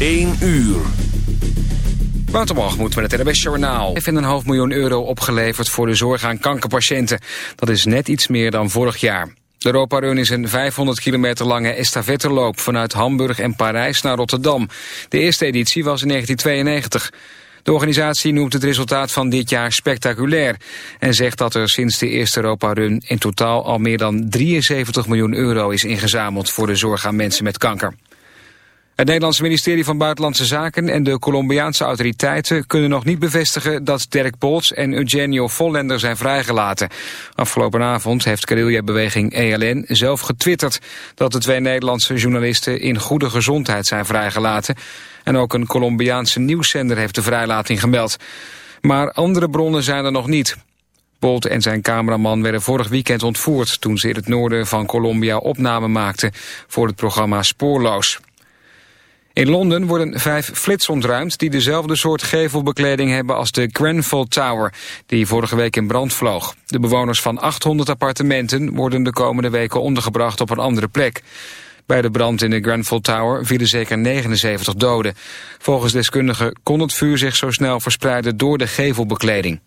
1 uur. moet met het RBS Journaal. heeft een half miljoen euro opgeleverd voor de zorg aan kankerpatiënten. Dat is net iets meer dan vorig jaar. De Europa Run is een 500 kilometer lange estafetteloop vanuit Hamburg en Parijs naar Rotterdam. De eerste editie was in 1992. De organisatie noemt het resultaat van dit jaar spectaculair... en zegt dat er sinds de eerste Europa-run in totaal al meer dan 73 miljoen euro is ingezameld... voor de zorg aan mensen met kanker. Het Nederlandse ministerie van Buitenlandse Zaken en de Colombiaanse autoriteiten kunnen nog niet bevestigen dat Dirk Polts en Eugenio Vollender zijn vrijgelaten. Afgelopen avond heeft guerrilla-beweging ELN zelf getwitterd dat de twee Nederlandse journalisten in goede gezondheid zijn vrijgelaten. En ook een Colombiaanse nieuwszender heeft de vrijlating gemeld. Maar andere bronnen zijn er nog niet. Bolt en zijn cameraman werden vorig weekend ontvoerd... toen ze in het noorden van Colombia opname maakten voor het programma Spoorloos. In Londen worden vijf flits ontruimd die dezelfde soort gevelbekleding hebben als de Grenfell Tower, die vorige week in brand vloog. De bewoners van 800 appartementen worden de komende weken ondergebracht op een andere plek. Bij de brand in de Grenfell Tower vielen zeker 79 doden. Volgens deskundigen kon het vuur zich zo snel verspreiden door de gevelbekleding.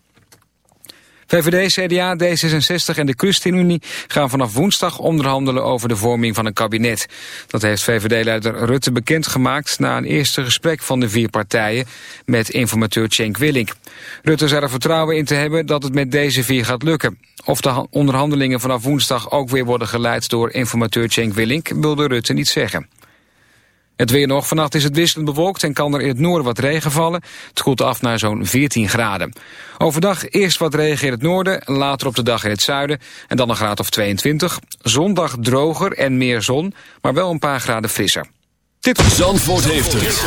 VVD, CDA, D66 en de ChristenUnie gaan vanaf woensdag onderhandelen over de vorming van een kabinet. Dat heeft VVD-leider Rutte bekendgemaakt na een eerste gesprek van de vier partijen met informateur Cenk Willink. Rutte zei er vertrouwen in te hebben dat het met deze vier gaat lukken. Of de onderhandelingen vanaf woensdag ook weer worden geleid door informateur Cenk Willink wilde Rutte niet zeggen. Het weer nog. Vannacht is het wisselend bewolkt en kan er in het noorden wat regen vallen. Het koelt af naar zo'n 14 graden. Overdag eerst wat regen in het noorden, later op de dag in het zuiden en dan een graad of 22. Zondag droger en meer zon, maar wel een paar graden frisser. Dit... Zandvoort heeft het.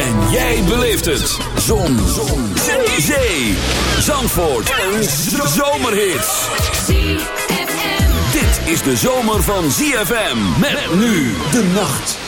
En jij beleeft het. Zon. zon. Zee. Zandvoort. Een zomerhit. Dit is de zomer van ZFM. Met nu de nacht.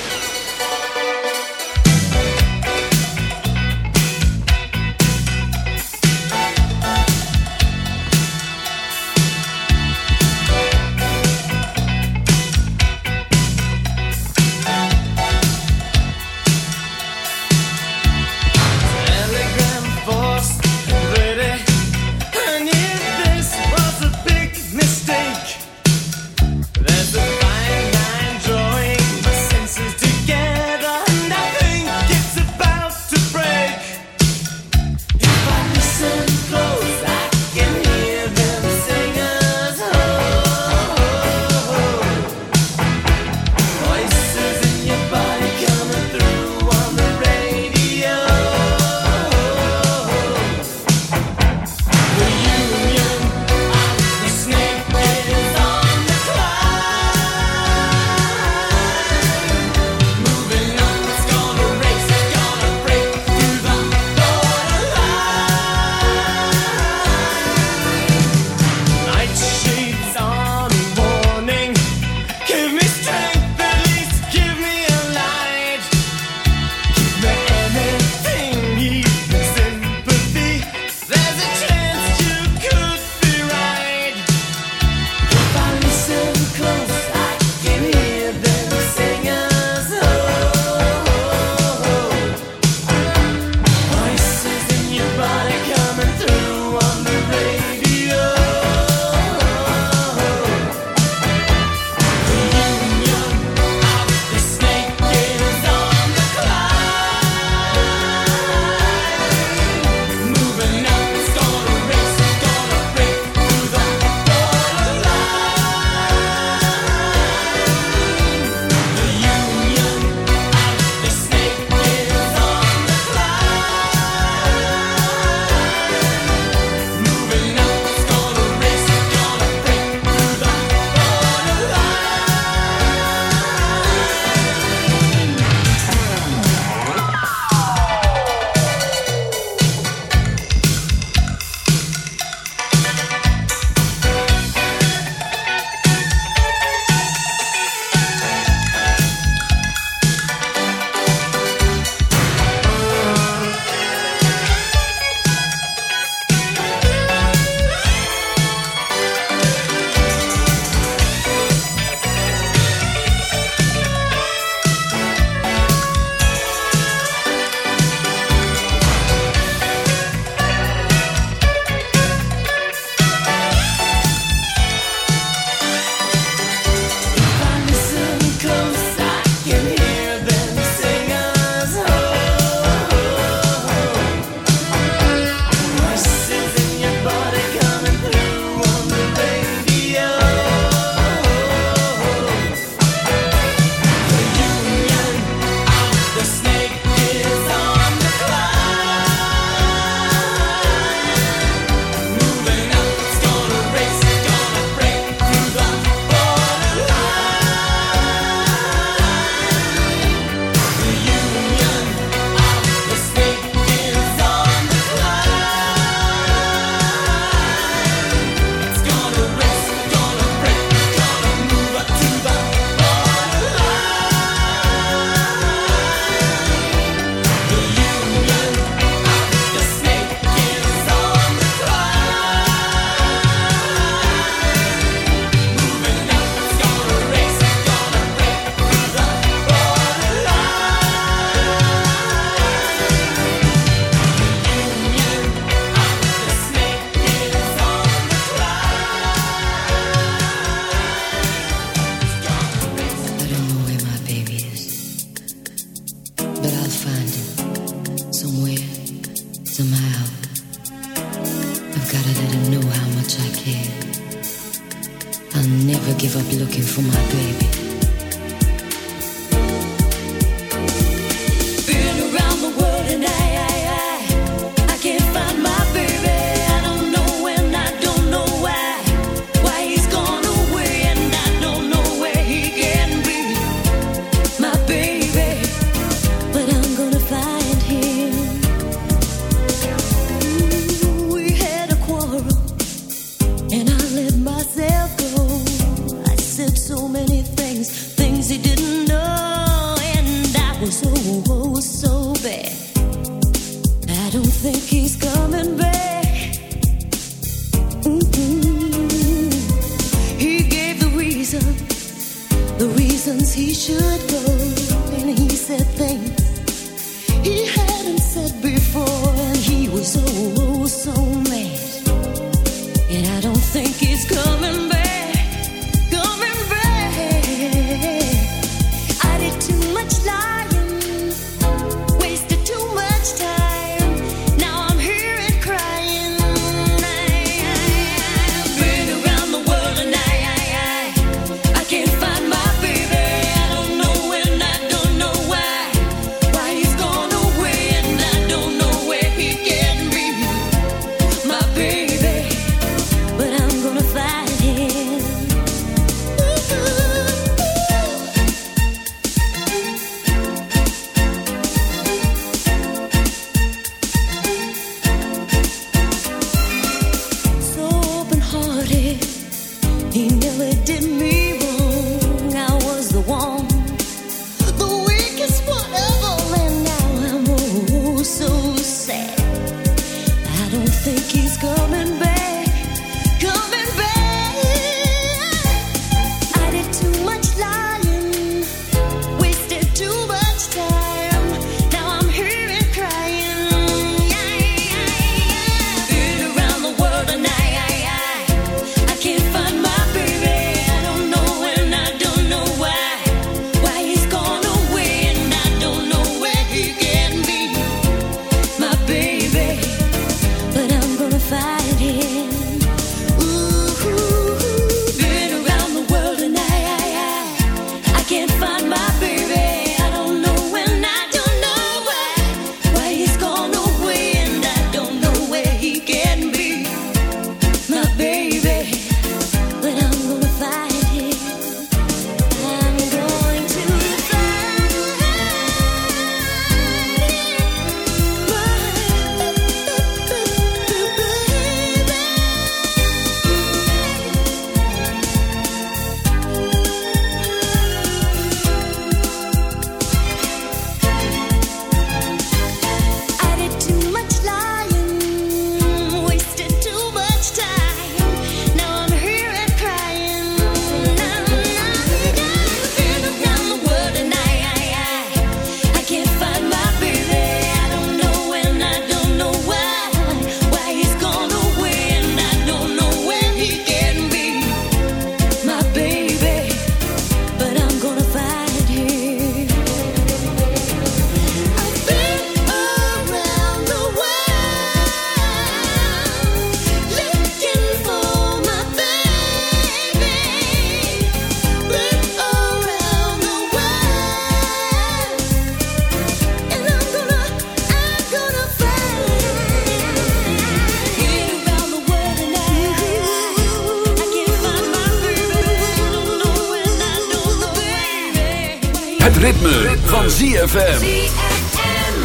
ZFM.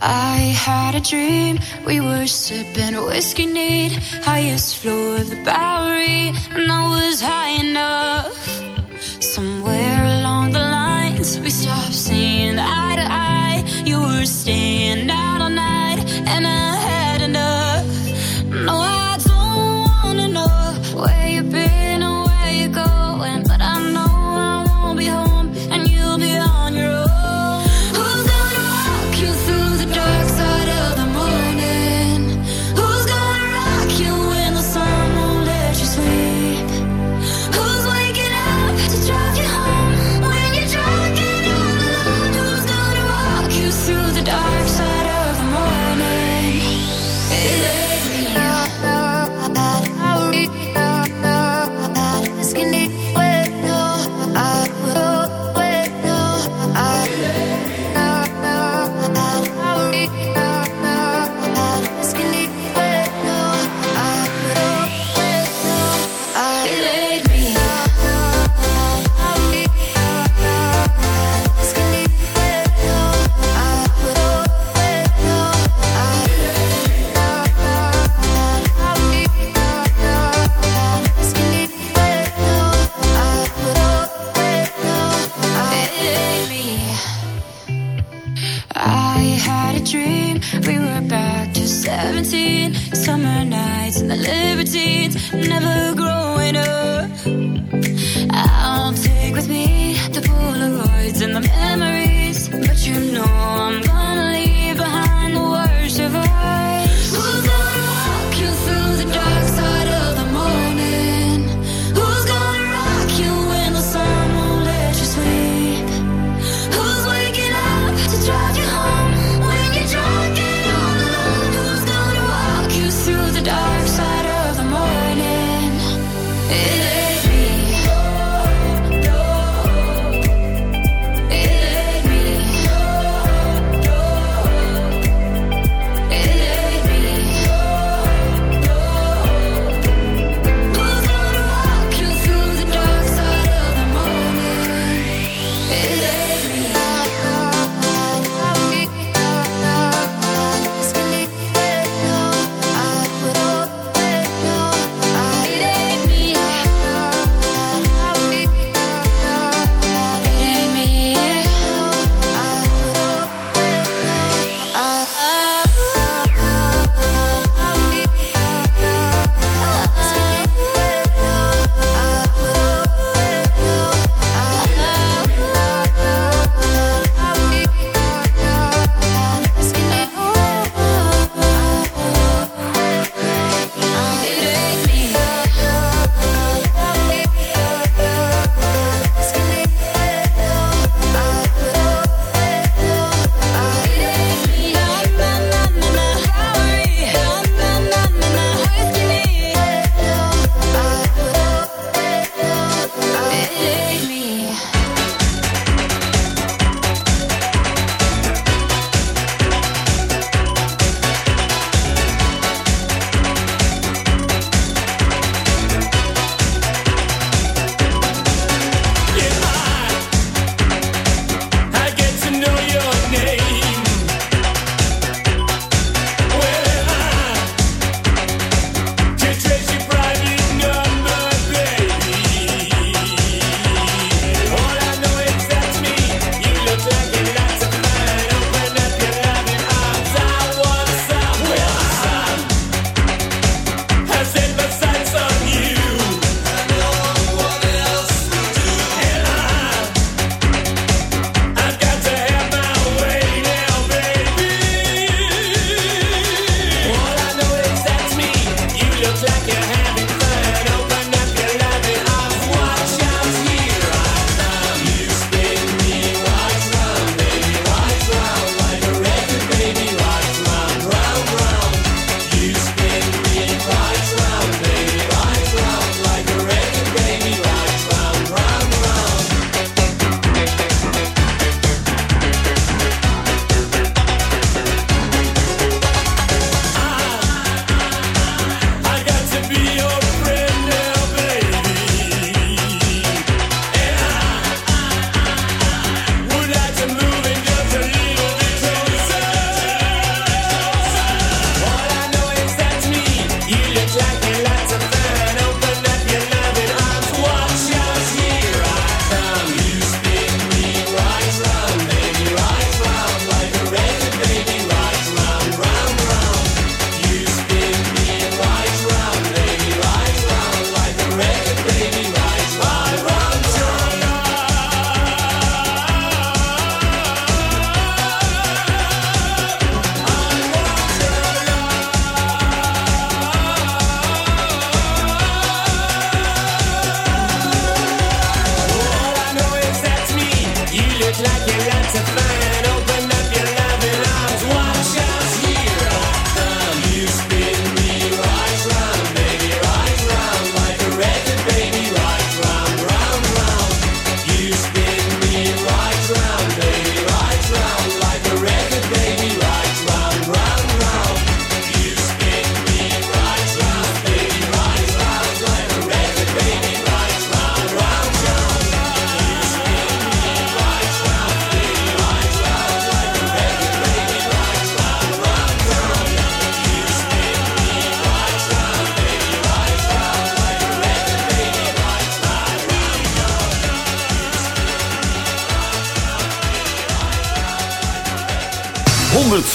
I had a dream, we were sipping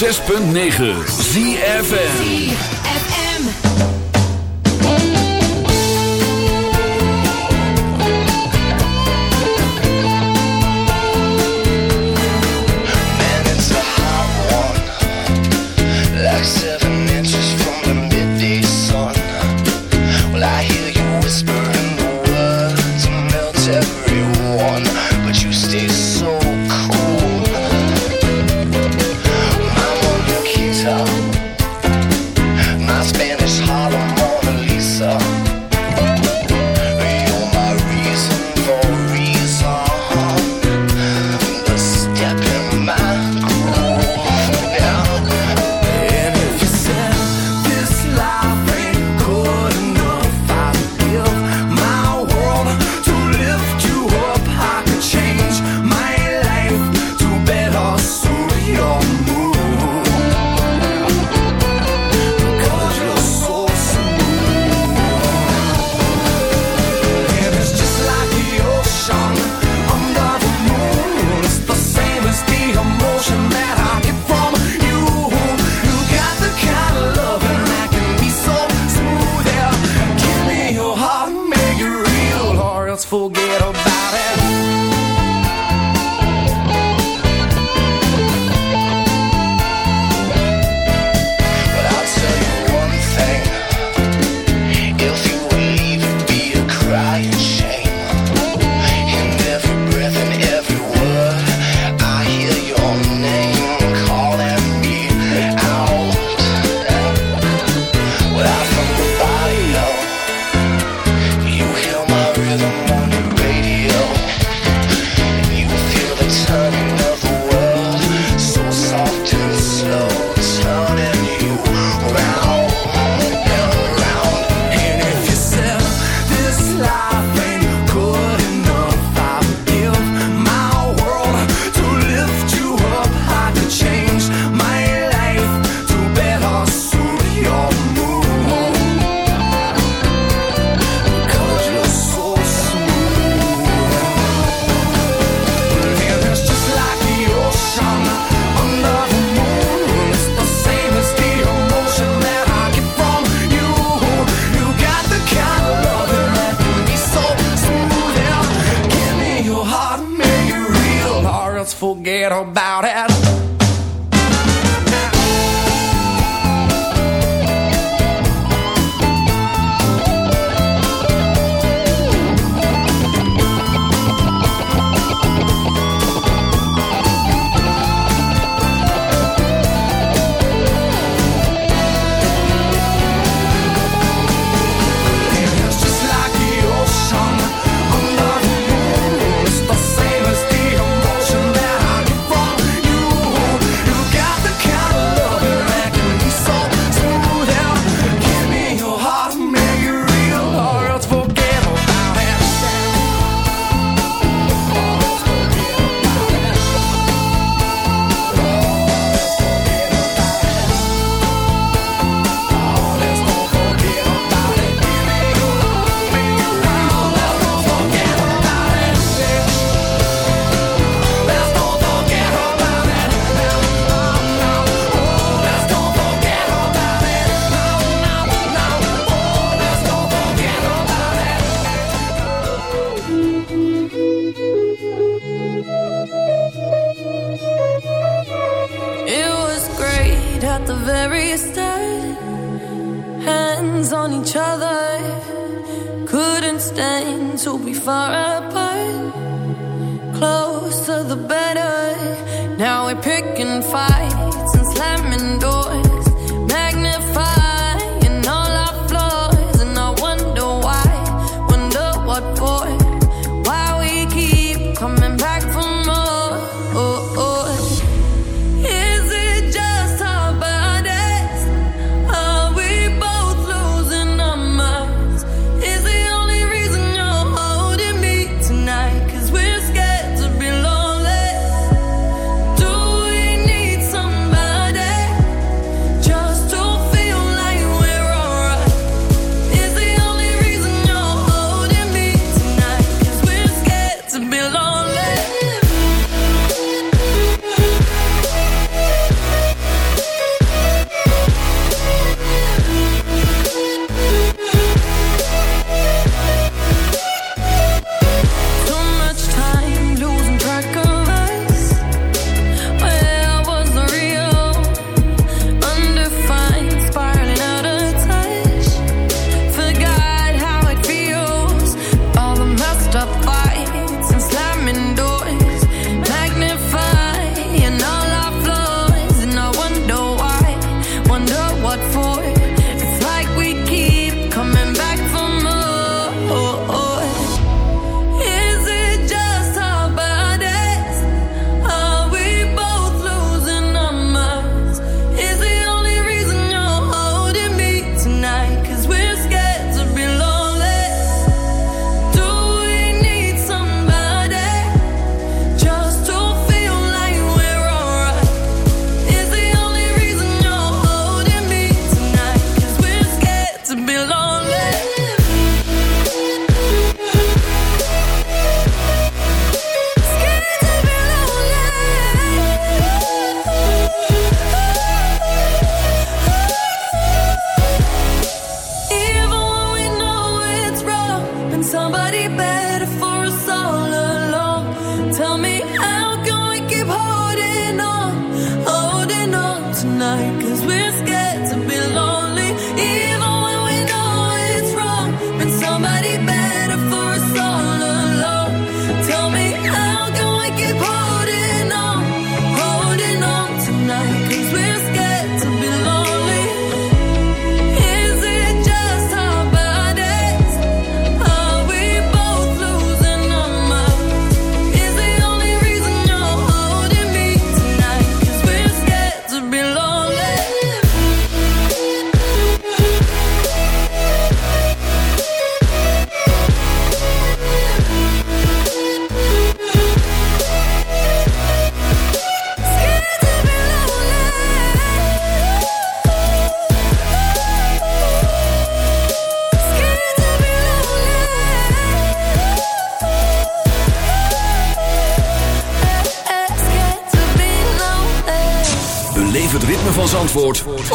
106.9 ZFN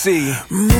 see.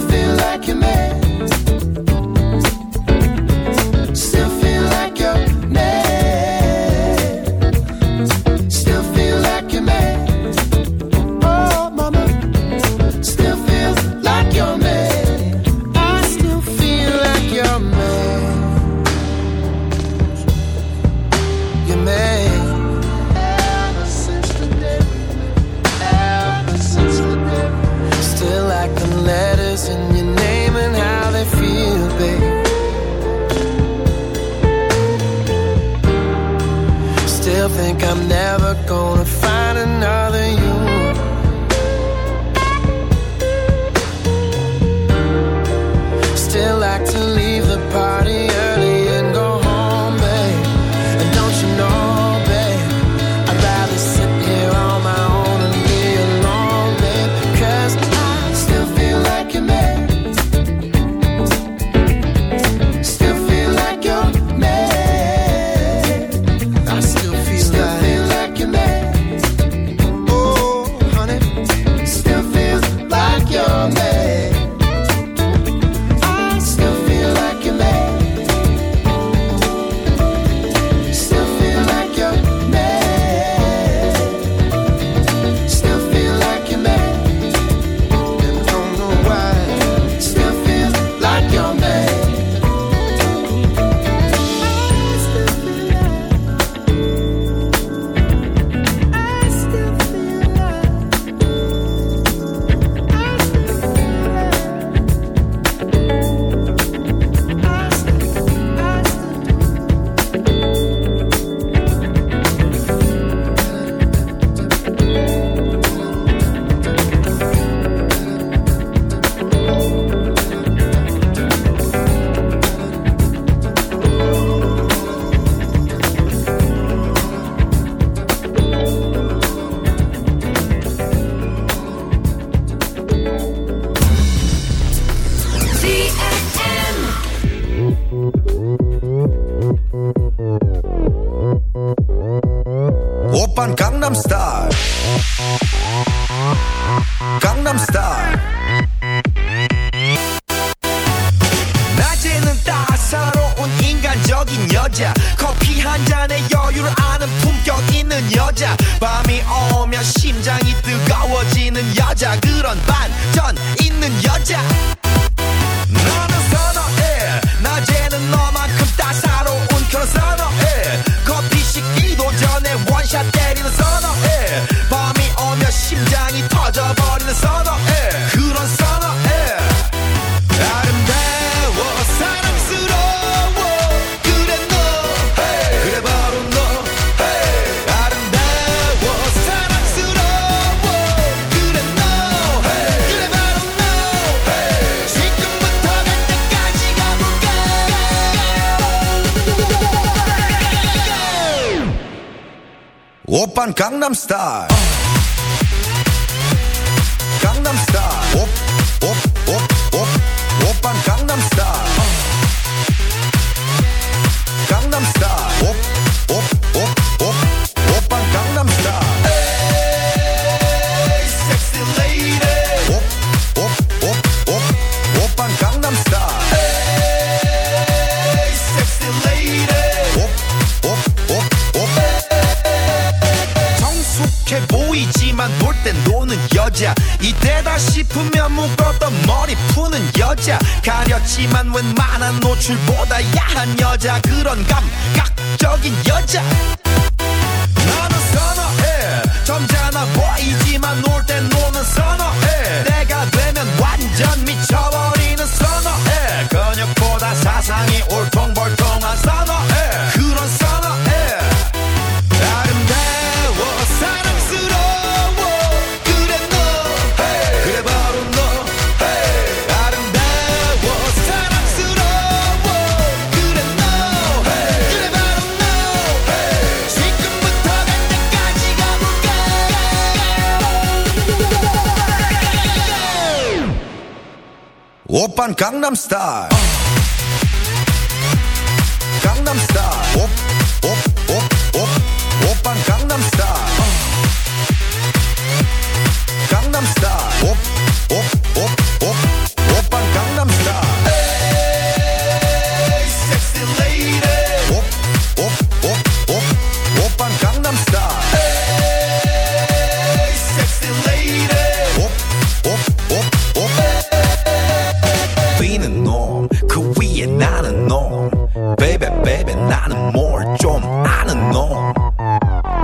놈 베이베 베이베 나는 뭘 좀 아는 놈?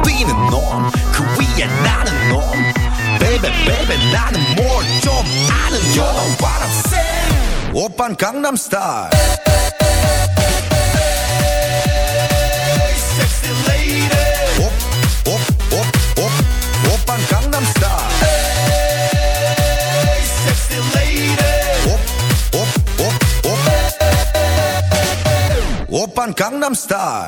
뛰는 놈 그 위에 나는 놈? 베이베 베이베 나는 뭘 좀 아는 놈? You know what I'm saying. 오빤 강남스타일. Gangnam Style.